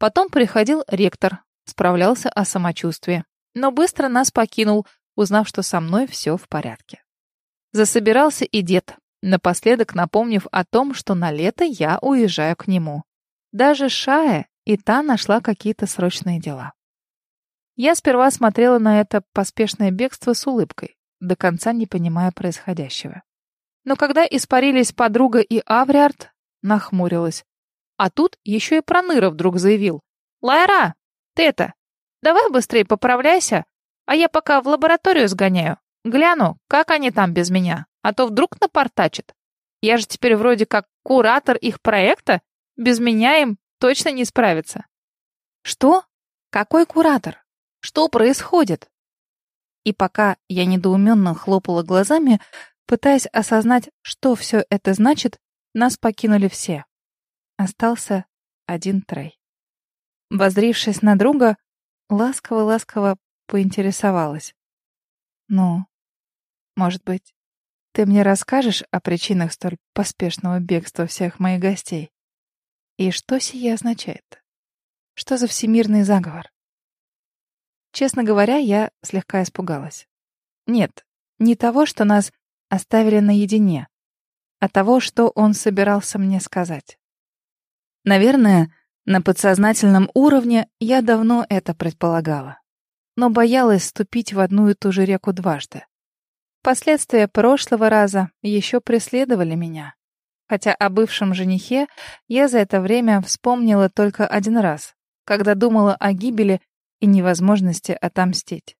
Потом приходил ректор, справлялся о самочувствии, но быстро нас покинул, узнав, что со мной все в порядке. Засобирался и дед, напоследок напомнив о том, что на лето я уезжаю к нему. Даже Шая и та нашла какие-то срочные дела. Я сперва смотрела на это поспешное бегство с улыбкой, до конца не понимая происходящего. Но когда испарились подруга и Авриард, нахмурилась. А тут еще и Проныра вдруг заявил. «Лайра, ты это, давай быстрее поправляйся, а я пока в лабораторию сгоняю. Гляну, как они там без меня, а то вдруг напортачат. Я же теперь вроде как куратор их проекта, без меня им точно не справиться». «Что? Какой куратор? Что происходит?» И пока я недоуменно хлопала глазами, пытаясь осознать, что все это значит, нас покинули все. Остался один Трей. Возрившись на друга, ласково-ласково поинтересовалась. «Ну, может быть, ты мне расскажешь о причинах столь поспешного бегства всех моих гостей? И что сие означает? Что за всемирный заговор?» Честно говоря, я слегка испугалась. Нет, не того, что нас оставили наедине, а того, что он собирался мне сказать. Наверное, на подсознательном уровне я давно это предполагала, но боялась ступить в одну и ту же реку дважды. Последствия прошлого раза еще преследовали меня, хотя о бывшем женихе я за это время вспомнила только один раз, когда думала о гибели и невозможности отомстить.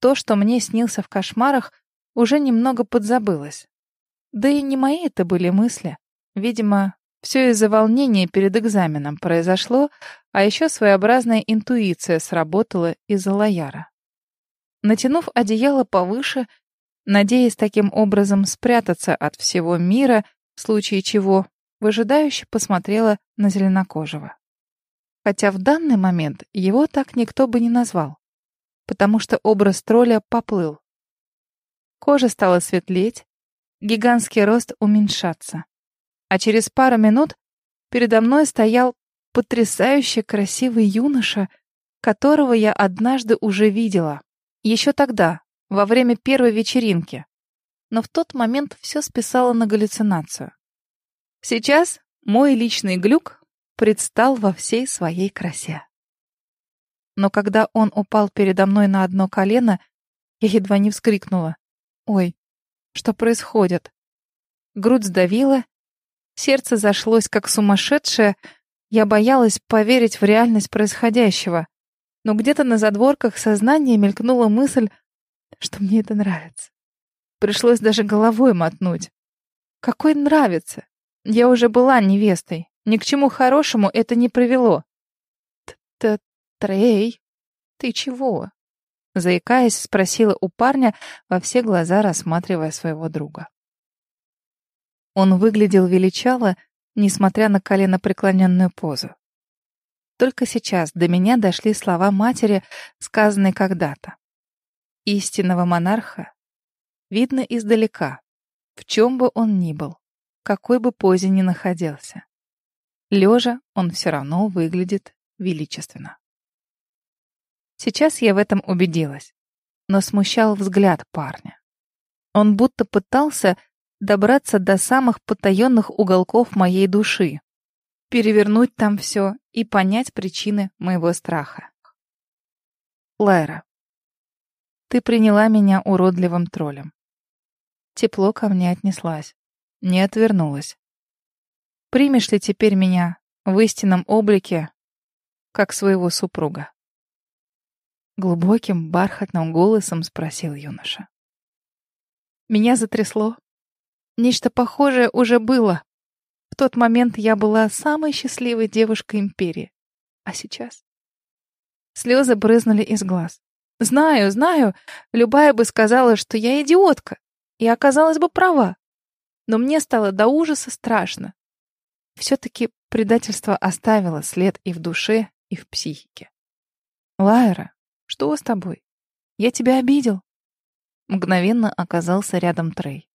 То, что мне снился в кошмарах, уже немного подзабылось. Да и не мои это были мысли. Видимо, все из-за волнения перед экзаменом произошло, а еще своеобразная интуиция сработала из-за лояра. Натянув одеяло повыше, надеясь таким образом спрятаться от всего мира, в случае чего, выжидающе посмотрела на зеленокожего. Хотя в данный момент его так никто бы не назвал, потому что образ тролля поплыл. Кожа стала светлеть, гигантский рост уменьшаться а через пару минут передо мной стоял потрясающе красивый юноша, которого я однажды уже видела. Еще тогда, во время первой вечеринки. Но в тот момент все списало на галлюцинацию. Сейчас мой личный глюк предстал во всей своей красе. Но когда он упал передо мной на одно колено, я едва не вскрикнула. «Ой, что происходит?» Грудь сдавила, Сердце зашлось как сумасшедшее. Я боялась поверить в реальность происходящего. Но где-то на задворках сознания мелькнула мысль, что мне это нравится. Пришлось даже головой мотнуть. Какой нравится? Я уже была невестой. Ни к чему хорошему это не привело. Т Трей, ты чего? Заикаясь, спросила у парня, во все глаза рассматривая своего друга. Он выглядел величаво, несмотря на коленопреклоненную позу. Только сейчас до меня дошли слова матери, сказанные когда-то. Истинного монарха видно издалека, в чем бы он ни был, какой бы позе ни находился. Лежа он все равно выглядит величественно. Сейчас я в этом убедилась, но смущал взгляд парня. Он будто пытался добраться до самых потаенных уголков моей души, перевернуть там все и понять причины моего страха. Лайра, ты приняла меня уродливым троллем. Тепло ко мне отнеслась, не отвернулась. Примешь ли теперь меня в истинном облике, как своего супруга? Глубоким, бархатным голосом спросил юноша. Меня затрясло, Нечто похожее уже было. В тот момент я была самой счастливой девушкой империи. А сейчас? Слезы брызнули из глаз. Знаю, знаю, любая бы сказала, что я идиотка, и оказалась бы права. Но мне стало до ужаса страшно. Все-таки предательство оставило след и в душе, и в психике. Лайра, что с тобой? Я тебя обидел? Мгновенно оказался рядом Трей.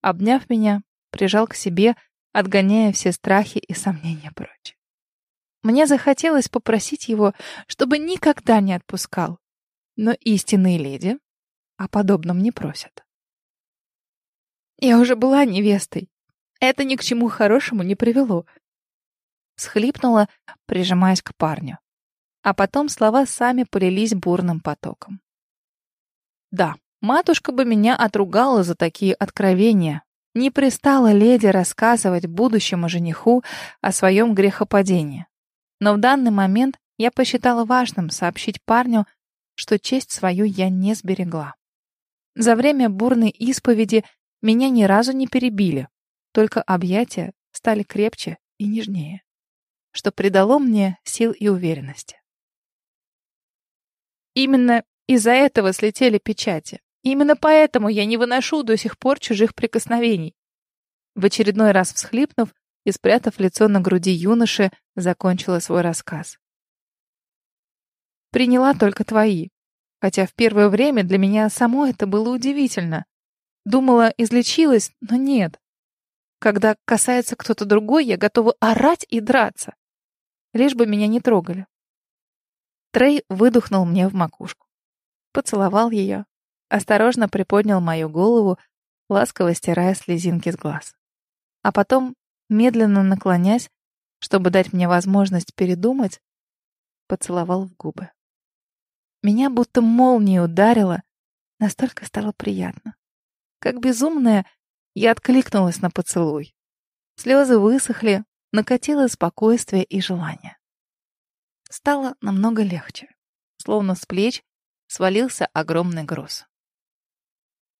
Обняв меня, прижал к себе, отгоняя все страхи и сомнения прочь. Мне захотелось попросить его, чтобы никогда не отпускал. Но истинные леди о подобном не просят. Я уже была невестой. Это ни к чему хорошему не привело. Схлипнула, прижимаясь к парню. А потом слова сами полились бурным потоком. Да, матушка бы меня отругала за такие откровения. Не пристала леди рассказывать будущему жениху о своем грехопадении. Но в данный момент я посчитала важным сообщить парню, что честь свою я не сберегла. За время бурной исповеди меня ни разу не перебили, только объятия стали крепче и нежнее, что придало мне сил и уверенности. Именно из-за этого слетели печати. Именно поэтому я не выношу до сих пор чужих прикосновений. В очередной раз всхлипнув, и, спрятав лицо на груди юноши, закончила свой рассказ. Приняла только твои, хотя в первое время для меня само это было удивительно. Думала, излечилась, но нет. Когда касается кто-то другой, я готова орать и драться. Лишь бы меня не трогали. Трей выдохнул мне в макушку. Поцеловал ее, осторожно приподнял мою голову, ласково стирая слезинки с глаз. А потом медленно наклонясь, чтобы дать мне возможность передумать, поцеловал в губы. Меня будто молнией ударило, настолько стало приятно. Как безумная, я откликнулась на поцелуй. Слезы высохли, накатило спокойствие и желание. Стало намного легче, словно с плеч свалился огромный груз.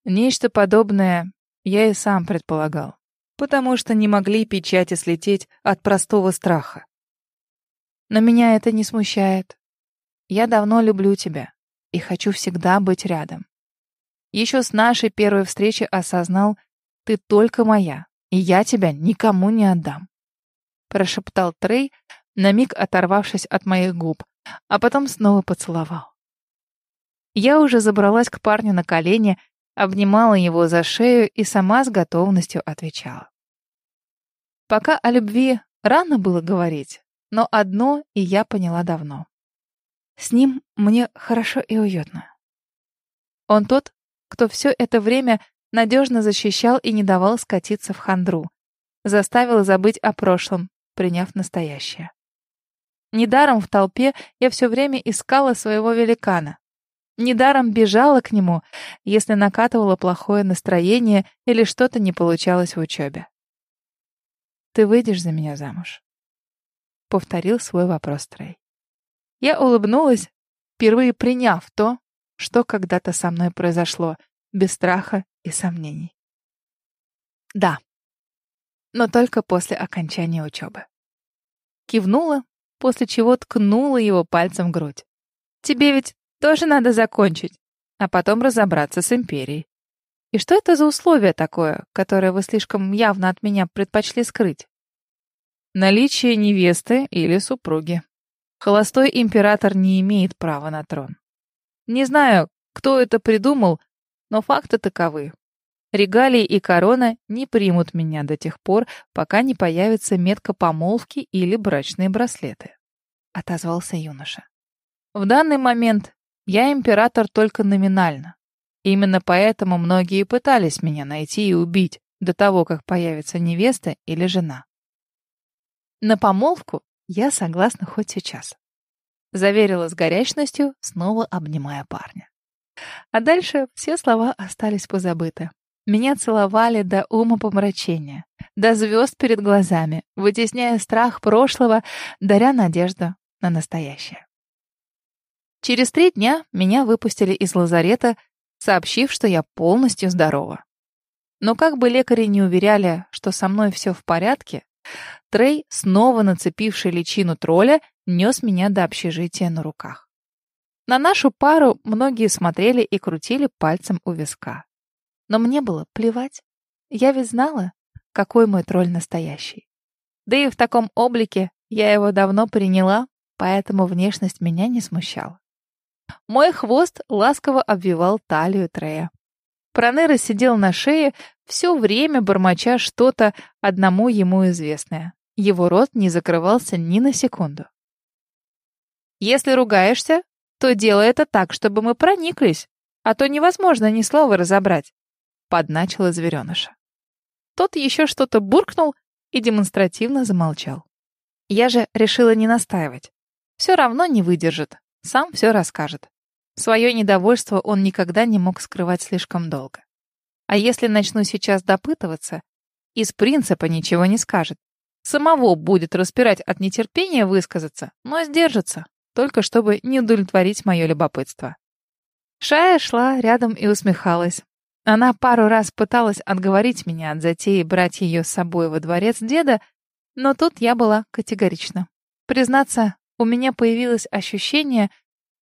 Нечто подобное я и сам предполагал потому что не могли печати слететь от простого страха. Но меня это не смущает. Я давно люблю тебя и хочу всегда быть рядом. Еще с нашей первой встречи осознал, ты только моя, и я тебя никому не отдам. Прошептал Трей, на миг оторвавшись от моих губ, а потом снова поцеловал. Я уже забралась к парню на колени, обнимала его за шею и сама с готовностью отвечала. Пока о любви рано было говорить, но одно и я поняла давно. С ним мне хорошо и уютно. Он тот, кто все это время надежно защищал и не давал скатиться в хандру, заставил забыть о прошлом, приняв настоящее. Недаром в толпе я все время искала своего великана. Недаром бежала к нему, если накатывало плохое настроение или что-то не получалось в учебе. Ты выйдешь за меня замуж?» Повторил свой вопрос Трей. Я улыбнулась, впервые приняв то, что когда-то со мной произошло, без страха и сомнений. Да, но только после окончания учебы. Кивнула, после чего ткнула его пальцем в грудь. Тебе ведь тоже надо закончить, а потом разобраться с империей. И что это за условие такое, которое вы слишком явно от меня предпочли скрыть? Наличие невесты или супруги. Холостой император не имеет права на трон. Не знаю, кто это придумал, но факты таковы. Регалии и корона не примут меня до тех пор, пока не появится метка помолвки или брачные браслеты. Отозвался юноша. В данный момент я император только номинально. Именно поэтому многие пытались меня найти и убить до того, как появится невеста или жена. На помолвку я согласна хоть сейчас. Заверила с горячностью, снова обнимая парня. А дальше все слова остались позабыты. Меня целовали до ума помрачения, до звезд перед глазами, вытесняя страх прошлого, даря надежду на настоящее. Через три дня меня выпустили из лазарета сообщив, что я полностью здорова. Но как бы лекари не уверяли, что со мной все в порядке, Трей, снова нацепивший личину тролля, нес меня до общежития на руках. На нашу пару многие смотрели и крутили пальцем у виска. Но мне было плевать. Я ведь знала, какой мой тролль настоящий. Да и в таком облике я его давно приняла, поэтому внешность меня не смущала. Мой хвост ласково обвивал талию Трея. Пронера сидел на шее, все время бормоча что-то одному ему известное. Его рот не закрывался ни на секунду. «Если ругаешься, то делай это так, чтобы мы прониклись, а то невозможно ни слова разобрать», — подначила звереныша. Тот еще что-то буркнул и демонстративно замолчал. Я же решила не настаивать. Все равно не выдержит, сам все расскажет. Свое недовольство он никогда не мог скрывать слишком долго. А если начну сейчас допытываться, из принципа ничего не скажет. Самого будет распирать от нетерпения высказаться, но сдержится, только чтобы не удовлетворить мое любопытство. Шая шла рядом и усмехалась. Она пару раз пыталась отговорить меня от затеи брать ее с собой во дворец деда, но тут я была категорична. Признаться, у меня появилось ощущение,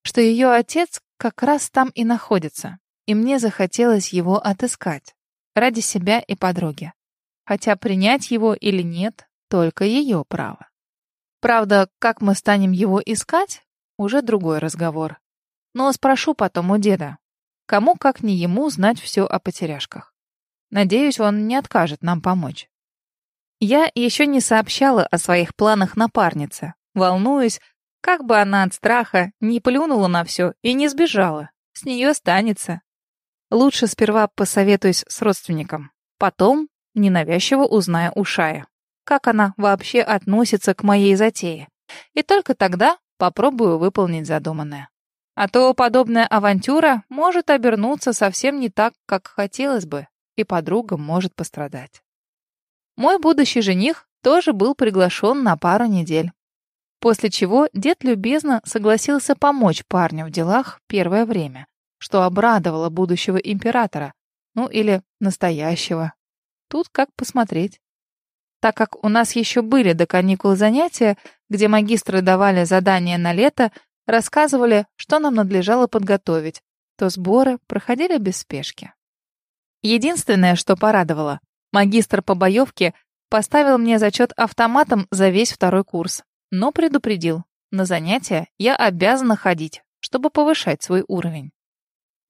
что ее отец как раз там и находится, и мне захотелось его отыскать ради себя и подруги. Хотя принять его или нет, только ее право. Правда, как мы станем его искать, уже другой разговор. Но спрошу потом у деда. Кому, как не ему, знать все о потеряшках. Надеюсь, он не откажет нам помочь. Я еще не сообщала о своих планах напарнице, волнуюсь, как бы она от страха не плюнула на все и не сбежала. С нее останется. Лучше сперва посоветуюсь с родственником. Потом ненавязчиво узнаю у Шая, как она вообще относится к моей затее. И только тогда попробую выполнить задуманное. А то подобная авантюра может обернуться совсем не так, как хотелось бы, и подруга может пострадать. Мой будущий жених тоже был приглашен на пару недель. После чего дед любезно согласился помочь парню в делах первое время, что обрадовало будущего императора, ну или настоящего. Тут как посмотреть. Так как у нас еще были до каникул занятия, где магистры давали задания на лето, рассказывали, что нам надлежало подготовить, то сборы проходили без спешки. Единственное, что порадовало, Магистр по боевке поставил мне зачет автоматом за весь второй курс, но предупредил, на занятия я обязана ходить, чтобы повышать свой уровень.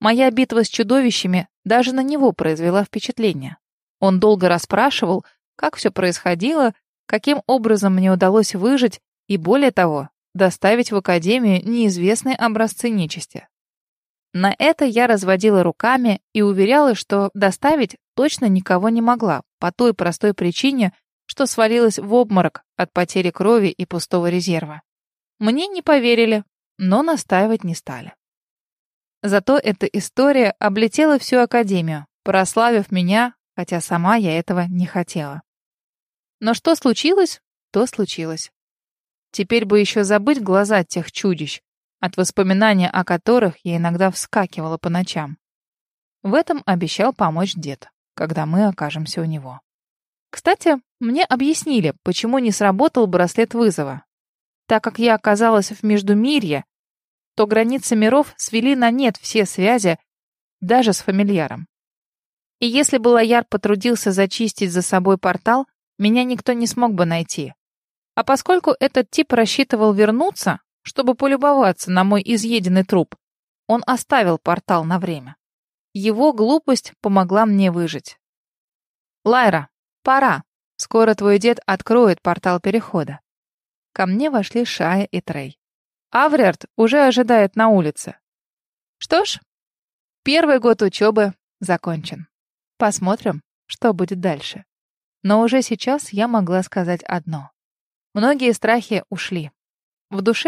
Моя битва с чудовищами даже на него произвела впечатление. Он долго расспрашивал, как все происходило, каким образом мне удалось выжить и, более того, доставить в академию неизвестные образцы нечисти. На это я разводила руками и уверяла, что доставить точно никого не могла, по той простой причине, что свалилась в обморок от потери крови и пустого резерва. Мне не поверили, но настаивать не стали. Зато эта история облетела всю Академию, прославив меня, хотя сама я этого не хотела. Но что случилось, то случилось. Теперь бы еще забыть глаза тех чудищ, от воспоминания о которых я иногда вскакивала по ночам. В этом обещал помочь дед, когда мы окажемся у него. Кстати, мне объяснили, почему не сработал браслет вызова. Так как я оказалась в Междумирье, то границы миров свели на нет все связи, даже с фамильяром. И если бы Лояр потрудился зачистить за собой портал, меня никто не смог бы найти. А поскольку этот тип рассчитывал вернуться, чтобы полюбоваться на мой изъеденный труп. Он оставил портал на время. Его глупость помогла мне выжить. «Лайра, пора. Скоро твой дед откроет портал перехода». Ко мне вошли Шая и Трей. Авриард уже ожидает на улице. Что ж, первый год учебы закончен. Посмотрим, что будет дальше. Но уже сейчас я могла сказать одно. Многие страхи ушли. В душе